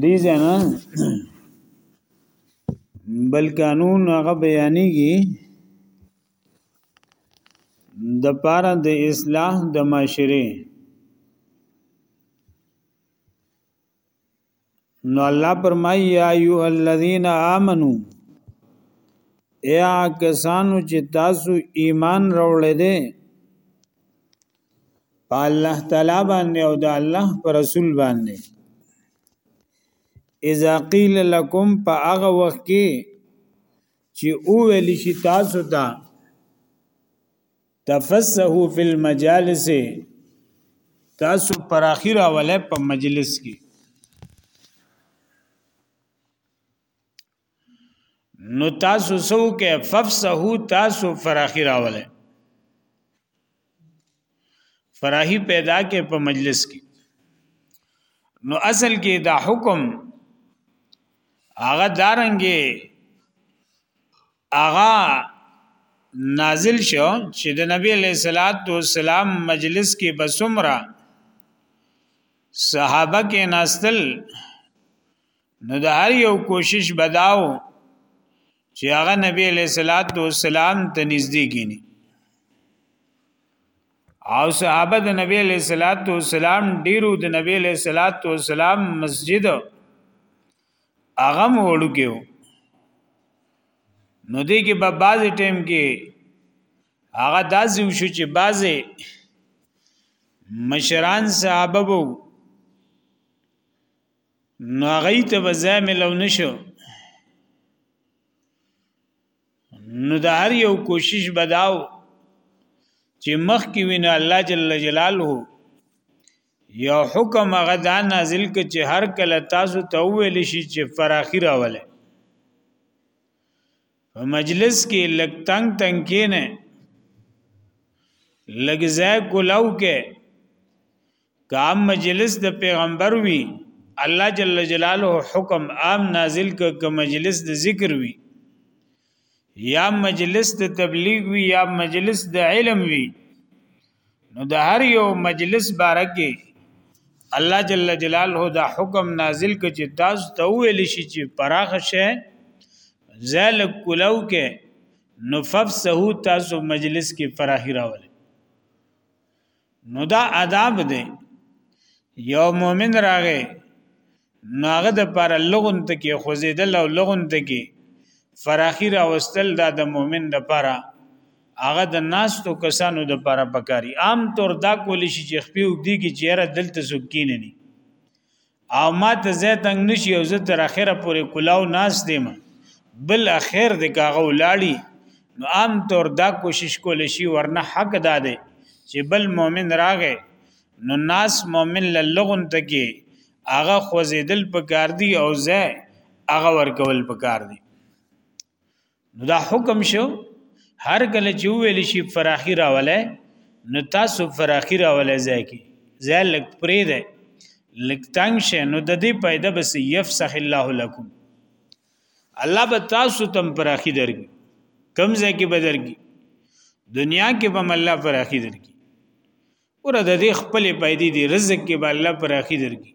دې ځنه بل قانون هغه بیانېږي د پاره د اصلاح د معاشره نو الله پرمای یا ایو الذین آمنو ایا کسانو چې تاسو ایمان راوړل دي په الله تعالی باندې او د الله پر رسول باندې اذا قيل لكم فاغه وخت کې چې او ویل شي تاسو ته تفسحوا في المجالس تاسو پر اخیره ولې په مجلس کې نو تاسو سو کې ففسحو تاسو فراخي راولې فراهي پیدا کې په مجلس کې نو اصل کې دا حکم هغه دارنګي هغه نازل شو چې د نبی له صلوات و سلام مجلس کې بسمره صحابه کې ناستل نو د هر یو کوشش بداو چې هغه نبی علیہ الصلات والسلام ته نږدې کینی او صحابه د نبی علیہ الصلات والسلام ډیرو د نبی علیہ الصلات والسلام مسجد اغم وړوکیو نو دې کې په بعض ټیم کې هغه داسې وشو چې بعضې مشران صحابه وو نو هغه ته به ځای ملو نشو نو د هر یو کوشش بداو چې مخ کې وینه الله جل جلاله یو حکم هغه دا نازل ک چې هر کله تاسو ته ویل شي چې فراخي راوله په مجلس کې لګ تنگ تنگ کې نه لګ ځای کولاو کې که عام مجلس د پیغمبر وی الله جل جلاله حکم عام نازل ک که مجلس د ذکر وی یا مجلس د تبلیغ وی یا مجلس د علم وی نو د هر یو مجلس بارکه الله جل جلاله دا حکم نازل ک چې تاسو ته ویل شي چې پراخ شه زل کولو کې نففسه تاسو مجلس کې فراخي راولي نو دا آداب دی یو مؤمن راغی نو هغه د پر لغون ته کې خوځیدل او لغون ته کې فراخی را وستل دا د مؤمن د پره هغه د ناستو کسانو د پره پکاري عام طور دا کول شي چې خپل وګدي کې چیرې دلته سکینه نه او ما ته زه تنگ نشي او زه تر اخره پورې کلاو ناس دیم بل اخر د کاغه ولاړی نو عام طور دا کوشش کول شي ورنه حق دا دی چې بل مؤمن راغې نو ناس مؤمن لغون ته کې هغه خوځیدل پکار دی او زه هغه ورکول پکار دی نو دا حکم شو هر کله چې ویل شي فراخي راولای نو تاسو فراخي راولای ځای کې ځای لک پرې ده لک تنگ شه نو د دې پیدا بس یفسخ الله لكم الله به تاسو تم فراخي درګي کم ځای کې بدرګي دنیا کې به الله فراخي درګي ور د دې خپل پیدې دي رزق کې به الله پر اخی درکې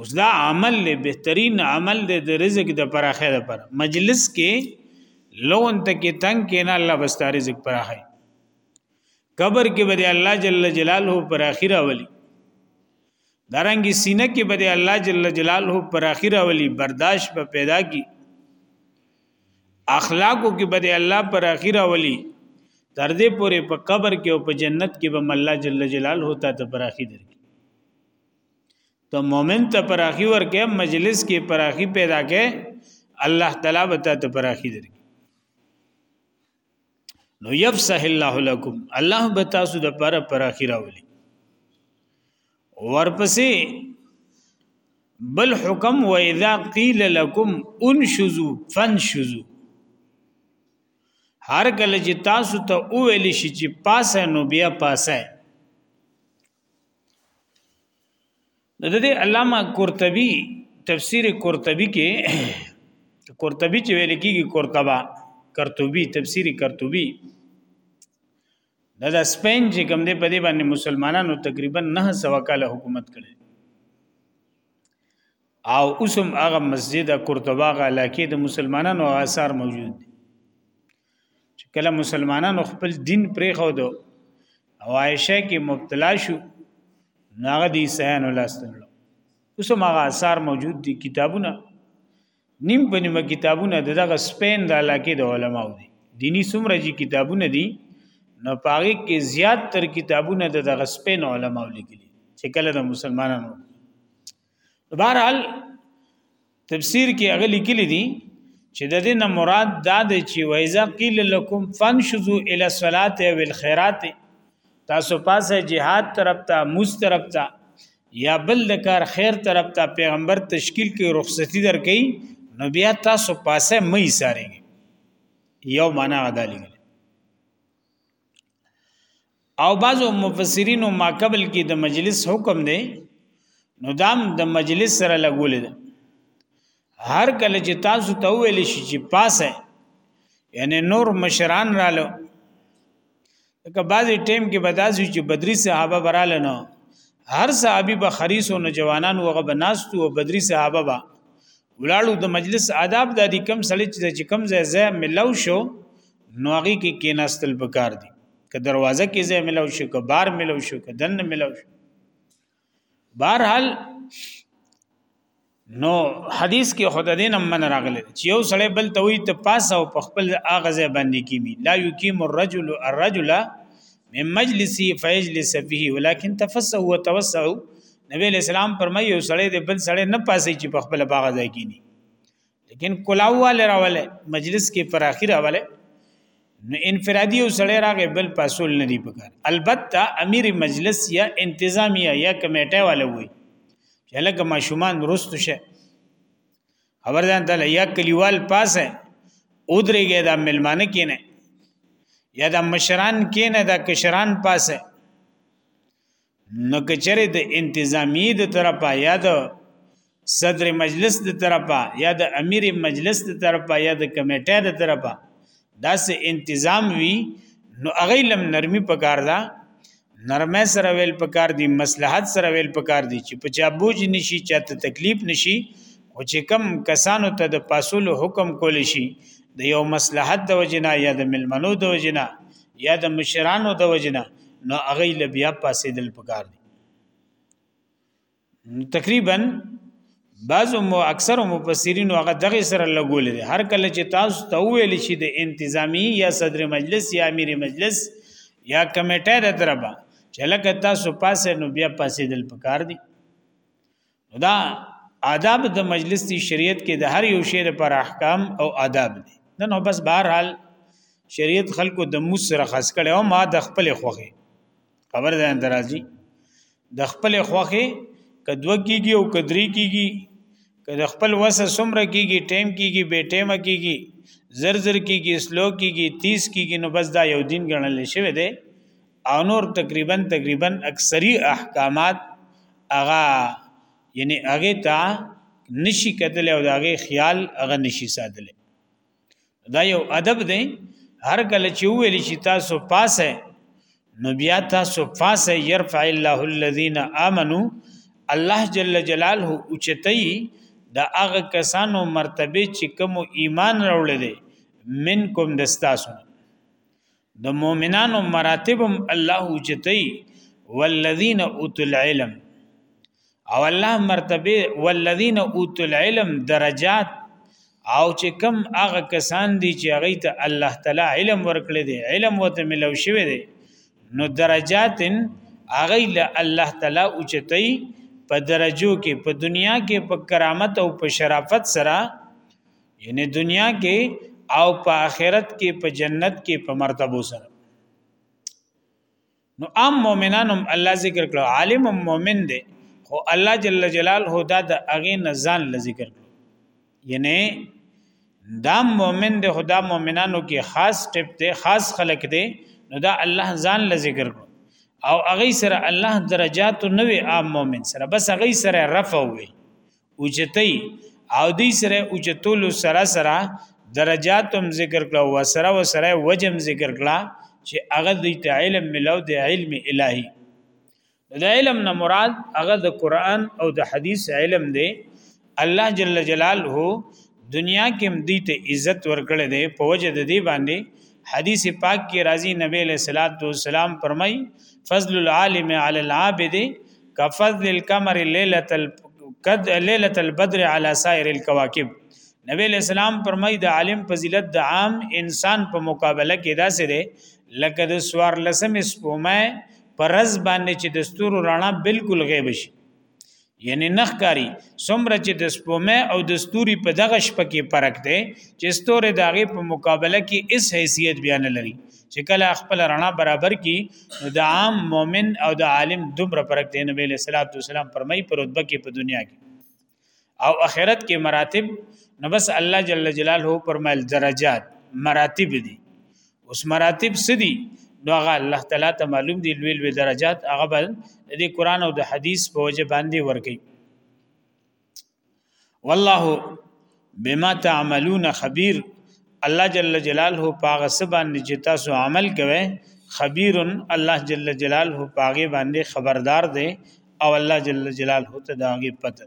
اوس دا عمل له بهترین عمل دی د رزق د پر اخی د پر مجلس کې لون ته کې تنگ کې نه الله بس رزق پر اخی قبر کې به الله جل جلاله پر اخی راولي دارنګي سینه کې به الله جل جلاله پر اخی راولي برداشت به پیدا کی اخلاقو کې به الله پر اخیره ولي تر دې پورې په قبر کې او په جنت کې به الله جل جلاله هوتا ته پر اخی درکې ته مؤمن ته پر اخی ورکه مجلس کې پر اخی پیدا کې الله تعالی به ته پر اخی درکې نو یفسح الله لكم الله به تاسو د پاره پر اخیره ولي ورپسې بل حکم و اذا قيل لكم انشزوا فانشزوا هر کله چې تاسو ته وویل شي چې پاسه نو بیا پاسه د دې علامه قرطبي تفسیر قرطبي کې قرطبي چې ویل کېږي قرطبه قرطبي تفسیر قرطبي دا د سپین چې کوم دی په دې باندې مسلمانانو تقریبا 900 کال حکومت کړي او اوسم هغه مسجد قرطبه غا علاقې د مسلمانانو آثار موجود دي چې کله مسلمانانو خپل دین پرې خو دو او عائشه کې مبتلا شو ناغه دي سیان ولاستلو اوس ما آثار موجود دي کتابونه نیم په نیمه کتابونه دغه سپین د علاقې د علماو دي دینی سمره جی کتابونه دي نو پاره کې زیات تر کتابونه د دغه سپین علماو لیکلي چې کله د مسلمانانو بهرحال تفسیر کې هغه لیکلي دي چې د دې نه مراد دا دی چې وایزا قیل لکم فنشزوا الی الصلاه او الخيرات تاسو پاسه jihad طرف ته موس طرف ته یا بل د کار خیر طرف ته پیغمبر تشکیل کې رخصتی درکې نو بیا تاسو پاسه مې ساري یو معنا غدا لګل او بعضو مفسرینو ما قبل کې د مجلس حکم دی نو دام د دا مجلس سره لګول دي هر کله چې تاسو ته ویل شي چې پاسه یعنی نور مشران رالو که بعضی ټیم کې بداسي چې بدري صحابه براله نه هر صحابي به خریسو نوجوانان وغه بناستو او بدري صحابه با ولاړو د مجلس آداب د دې کم سړی چې کم ځای ځای ملو شو نو هغه کې کیناستل پکار دي که دروازه کې ځای ملو شو که بار ملو شو که دن ملو شو بهر حال نو حدیث کې خدای دې نم من راغلی چې یو سړی بل ته وي ته پاس او په خپل اغزه باندې کیمی لا یقیم الرجل الرجل من مجلسی فیجلس فيه ولكن تفسه وتوسعوا نبی اسلام فرمایي یو سړی د بل سړی نه پاسي چې په خپل باغ ځای کینی لیکن کلاواله راواله مجلس کې پر اخر راواله نو انفرادي یو سړی راغی بل پاسول نه دی پکار البته امیر مجلس یا انتظامیه یا کمیټه والے وي چې لکه ماشومان رست شه خبر ځان ته یا کلیوال پاسه اودريږي دا ملمانه کینه یا دا مشران کینه دا کشران پاسه نو کچره د انتظامی د طرفه یا د صدر مجلس د طرفه یا د امیر مجلس د طرفه یا د کمیټه د طرفه داس انتظام وی نو هغه لم نرمي پکار ده نرمه سره ویل پکار دي مصلحت سره ویل پکار دي چې په چا بوج نشي چاته تکلیف نشي او چې کم کسانو ته د پاسولو حکم کول شي د یو مصلحت د وجنا یا د ملمنو د وجنا یا د مشرانو د وجنه نو هغه له بیا پاسېدل پکار دي تقریبا بعض مو اکثر مفسرین هغه دغه سره لګول دي هر کله چې تاسو ته ویل شي د انتظامی یا صدر مجلس یا امیر مجلس یا کمیټه د دربا چې لکه تاسو پاسه نو بیا پاسېدل پکار دي دا آداب د مجلس دی شریعت کې د هر یو شی لپاره احکام او آداب دي نه نو بس بهر حال شریعت خلکو د موس سره خاص کړي او ما د خپل خوخه خبر ده اندرازي د خپل خوخه کدو کیږي او کدري کیږي کله خپل وسه سمره کیږي ټیم کیږي به ټیم کیږي زر زر کیږي سلو کیږي 30 کیږي نو بس دا یو دین ګڼل شوی دی او نور تقریبا تقریبا اکثری احکامات هغه یعنی هغه ته نشي کتل او داغه خیال هغه نشي ساتل دا یو ادب دی هر کله چې ویل شي تاسو پاسه نو بیا تاسو پاسه يرفع الله الذين امنوا الله جل جلاله اوچتای دا هغه کسانو مرتبه چې کوم ایمان راوړل دي منکم دستاسو د مؤمنانو مراتبم الله اوچتای والذین اوتوا العلم او الله مرتبه والذین اوتوا العلم درجات او چې کم هغه کسان دي چې هغه ته الله تعالی علم ورکړي دي علم وته ملو شوی دی نو درجات هغه له الله تعالی اوچتای په درجو کې په دنیا کې په کرامت او په شرافت سره یعنی دنیا کې او په آخرت کې په جنت کې په مرتبه سره نو عام مؤمنانم الله ذکر کړو عالم مؤمن دی خو الله جل جلاله دا د اغه نزان ل ذکر کړو یعنی دا مؤمن دی خدا مؤمنانو کې خاص ټپ دی خاص خلق دی نو دا الله ځان ل ذکر کړو او اغه سره الله درجات نو عام مؤمن سره بس اغه سره رفع وي اوچتای او دی سره اوچتول سره سره درجات هم ذکر کړه او سره و سره وجم ذکر کړه چې هغه د علم ملو د علم الهي د علم نه مراد هغه د قران او د حدیث علم دی الله جل جلاله دنیا کې هم دې ته عزت ورکړي دی په وجه د دې باندې حدیث پاک کې راځي نبی له صلوات و سلام فرمای فضل العالم علی العابد کفضل القمر ليله القد ليله البدر على سائر الكواكب نبی اسلام فرمای د عالم فضیلت د عام انسان په مقابله کې داسې دی لکه د سوار لسم سپومه پرز باندې چې د ستورو رڼا بالکل غیب شي یعنی نخکاری سمره چې د سپومه او د ستوري په دغه شپه کې فرق دی چې ستوره داغه په مقابله کې اس حیثیت بیان لري چې کله خپل رڼا برابر کی د عام مؤمن او د عالم دومره فرق دی نبی له صلوات والسلام فرمای پر رتبه کې په دنیا کې او اخرت کې مراتب نو بس الله جل جلاله فرمایل درجات مراتب دي اوس مراتب سدي نو هغه الله تعالی ته معلوم دي لوی لوی درجات هغه بل د قران او د حدیث په وجه باندې ورګي والله بما تعملون خبير الله جل جلاله پاغه سبان چې تاسو عمل کوئ خبير الله جل جلاله پاغه باندې خبردار دی او الله جل جلاله ته داغه پته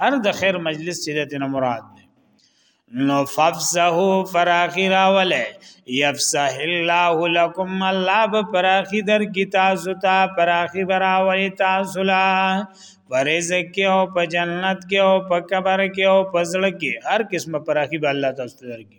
هر د خیر مجلس چې دته نه مراد دی نو ففزه فراخی راوله یفسح الله لكم الله به فراخی در کی تاسو ته فراخی براوي تاسو لا پرېز کې او په جنت کې او په قبر کې او په زړه کې هر قسمه فراخی به الله تاسو ته درکړي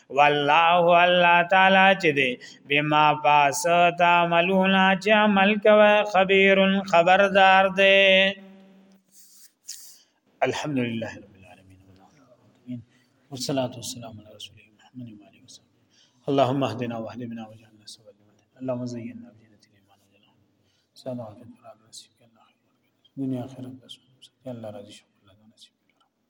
والله الله تعالی چې دی بما پاس تعملون چې عمل کوي خبير خبردار دی الحمدلله رب العالمین والصلاه والسلام على رسول الله محمد وعلى اله وصحبه اللهم اهدنا واهد بنا واجعلنا سبب اللهم زينا بزينة الايمان وجعلنا سلام عليكم ورحمه الله وبركاته دنیا اخرت بس الله راضي شو